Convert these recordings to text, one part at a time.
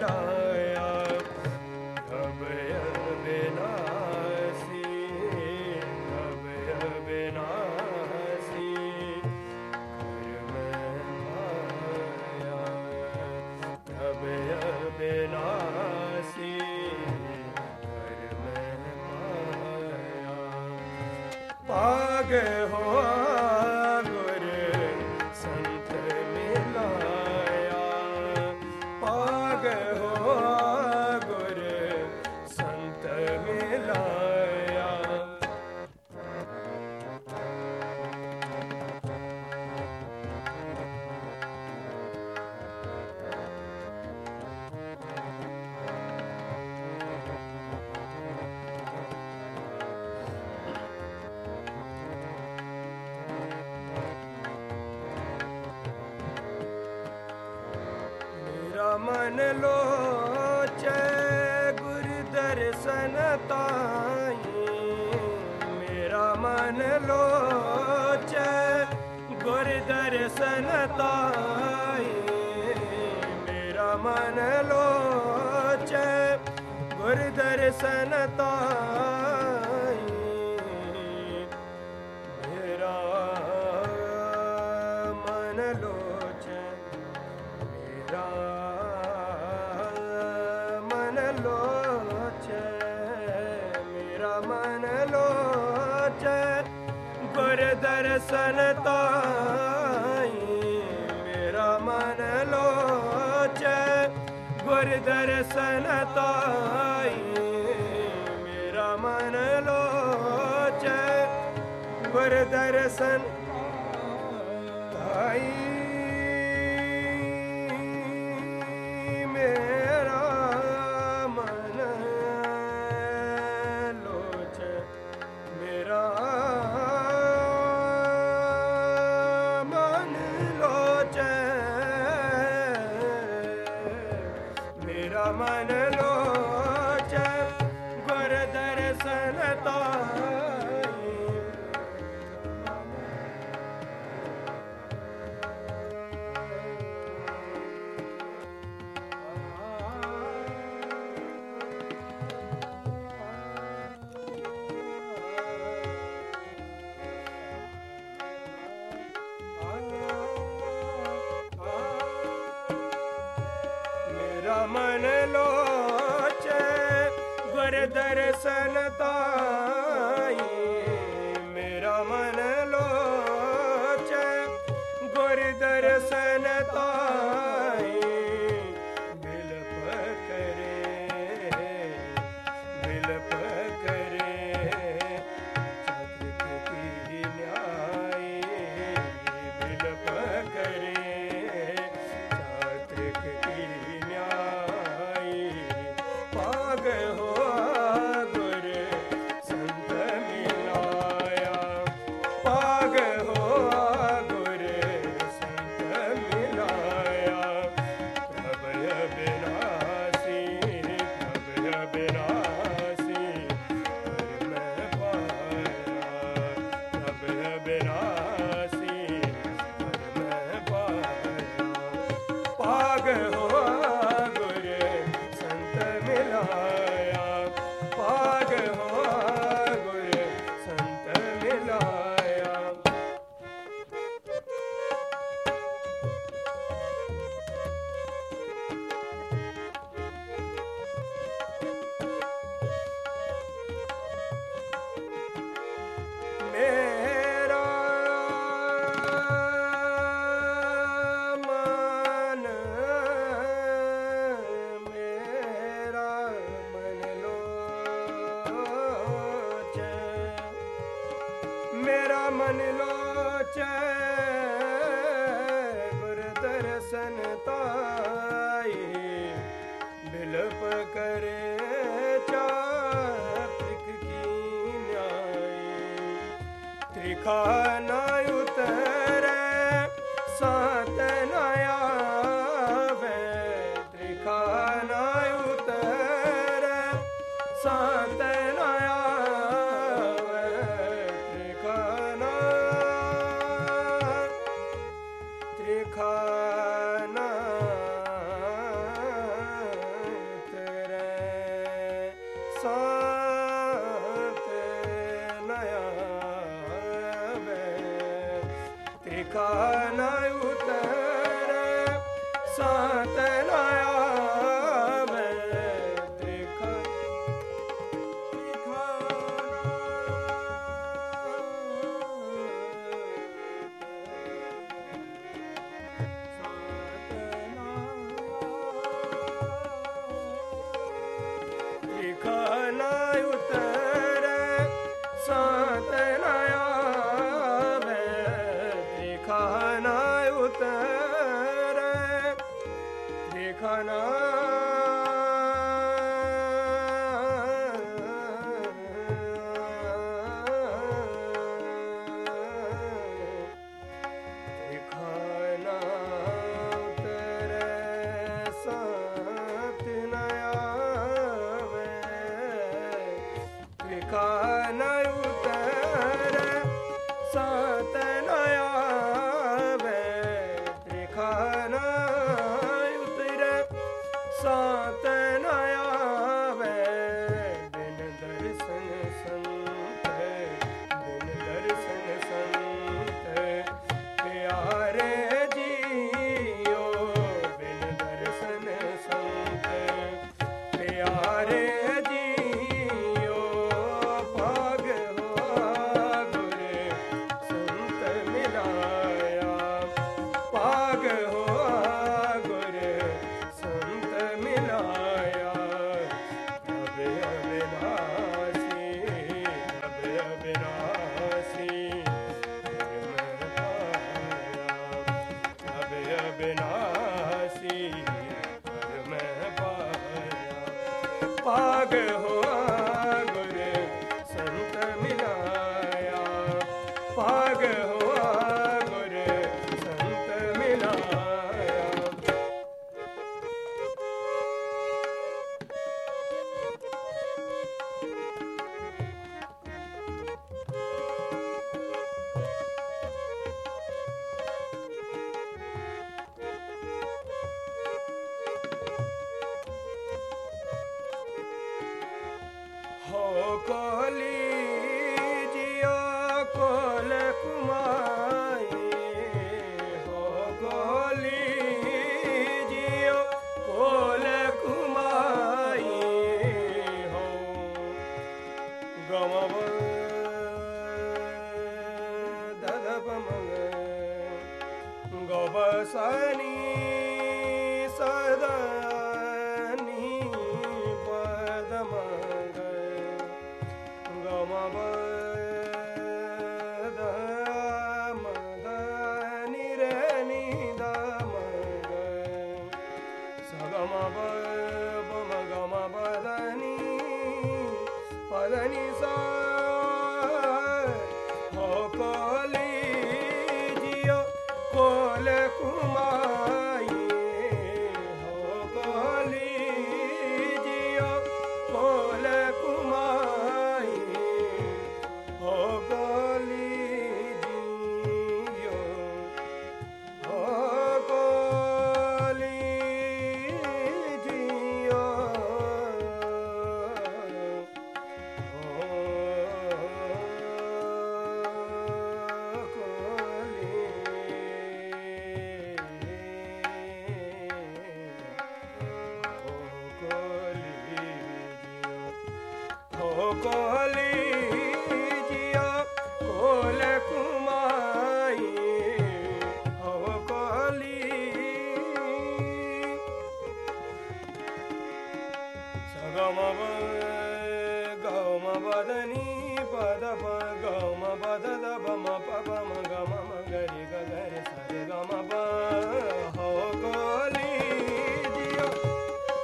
Ram. ਮਨ ਲੋਚੈ, ਗੁਰ ਦਰਸ਼ਨ ਤਾਈ। ਮੇਰਾ ਮਨ ਲੋਚੈ, ਗੁਰ ਦਰਸ਼ਨ ਤਾਈ। ਮੇਰਾ ਮਨ ਲੋਚੈ, ਗੁਰ ਦਰਸ਼ਨ ਤਾਈ। ਦਰਸ਼ਨ ਤਾਈ। ਮੇਰਾ ਮਨ ਲੋਚੈ ਗੁਰ ਦਰਸ਼ਨ ਤਾਈ। ਮੇਰਾ ਮਨ ਲੋਚੈ ਗੁਰ ਦਰਸ਼ਨ ਰਮਨ ਲੋਚੇ ਗੁਰ ਦਰਸ਼ਨ ਤਾਈ kana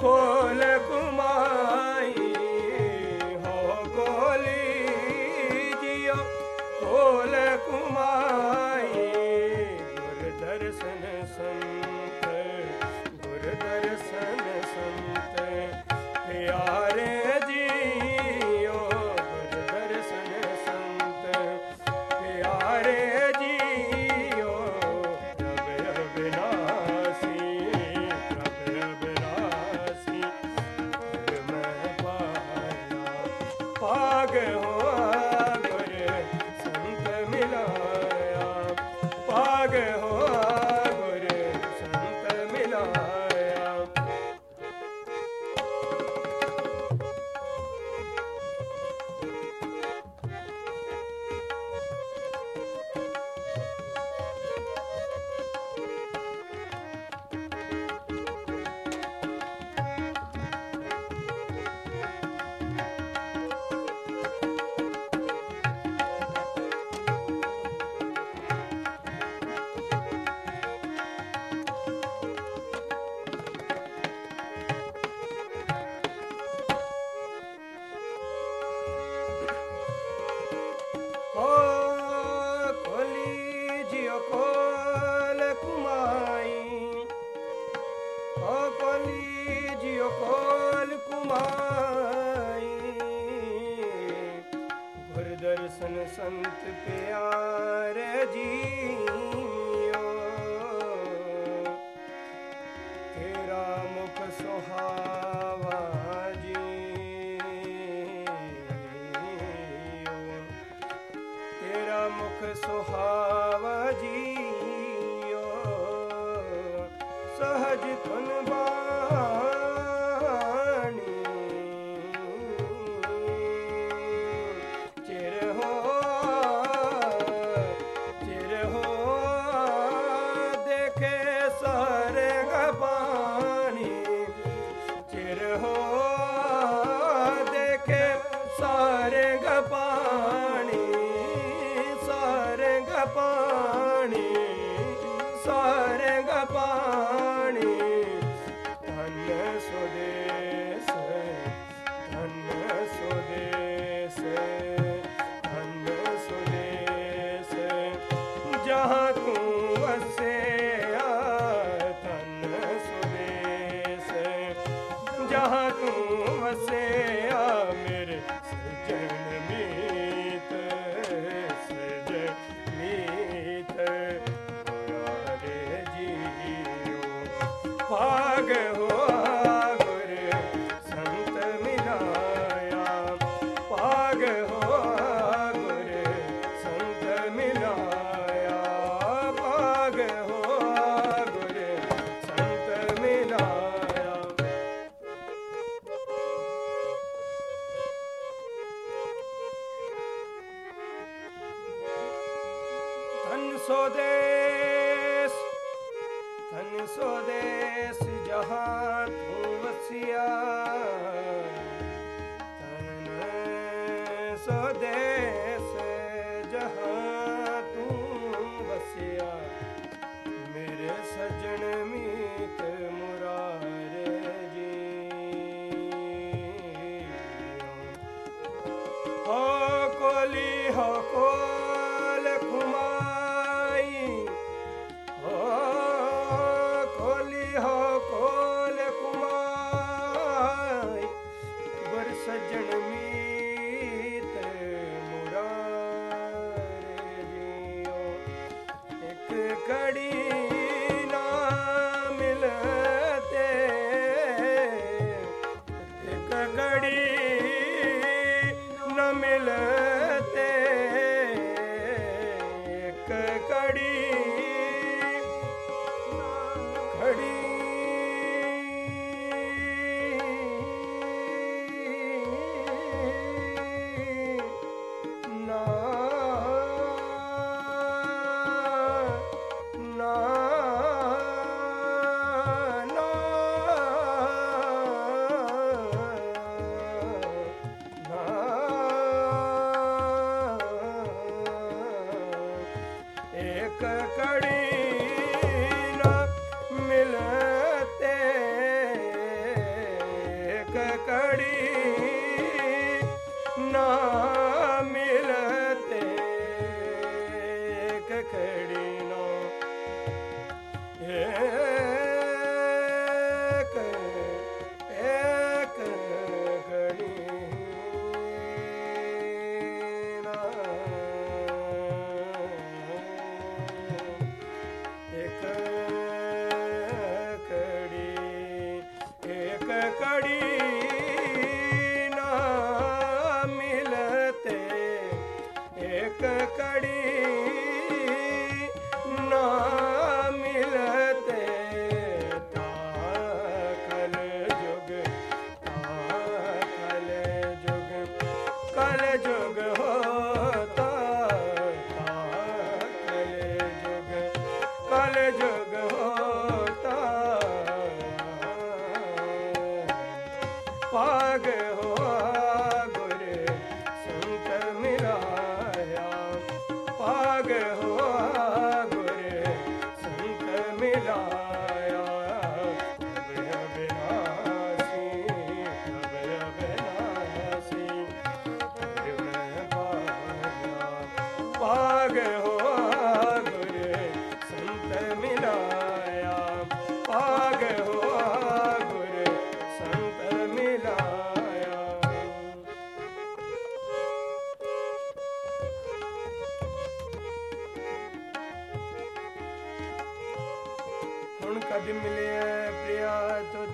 Oh. से ਧਨ ਸੋਦੇਸ ਧਨ ਸੋਦੇਸ ਜਹਾਂ ਤੂੰ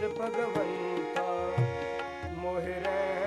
ਭਗਵੰਤਾ ਮੋਹਿ ਰਹਿ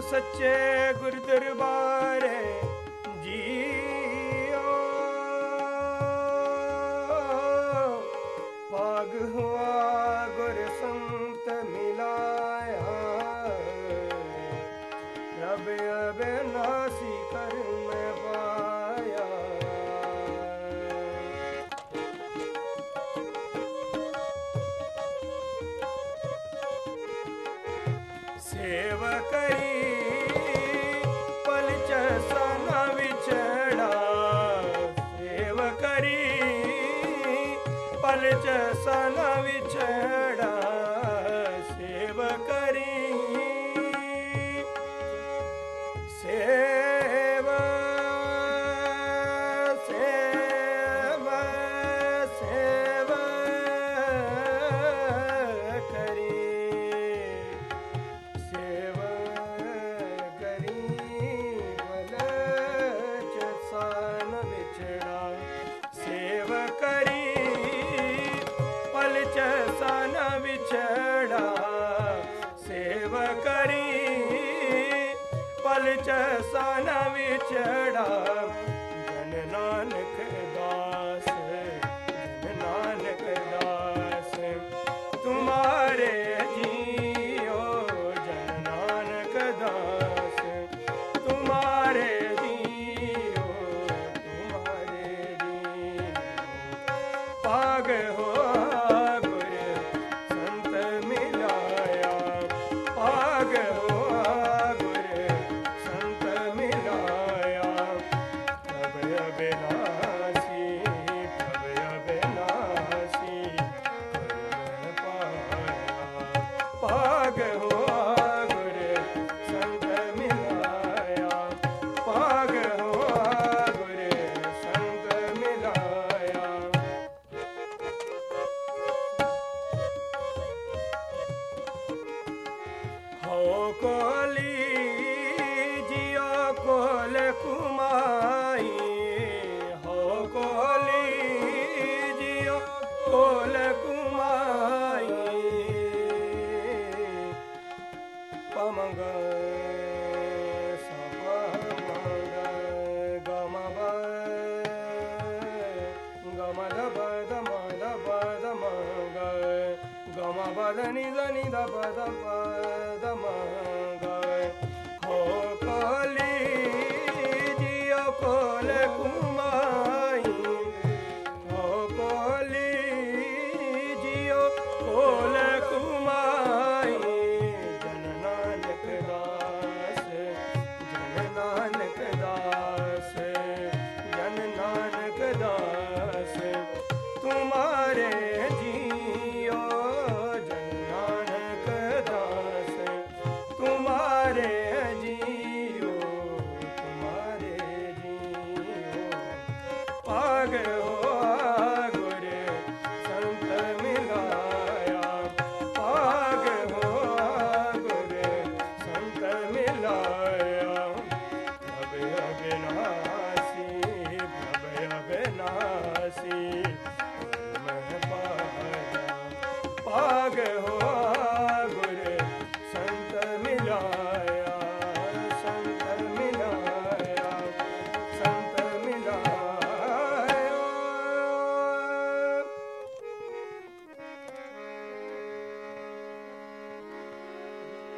ਸੱਚੇ ਗੁਰ ਦਰਬਾਰੇ ਵਿੱਚ ਸਨ ਵਿੱਚ। बोल चसा न विछड़ा गम बाजनि जनि ਗਇਓ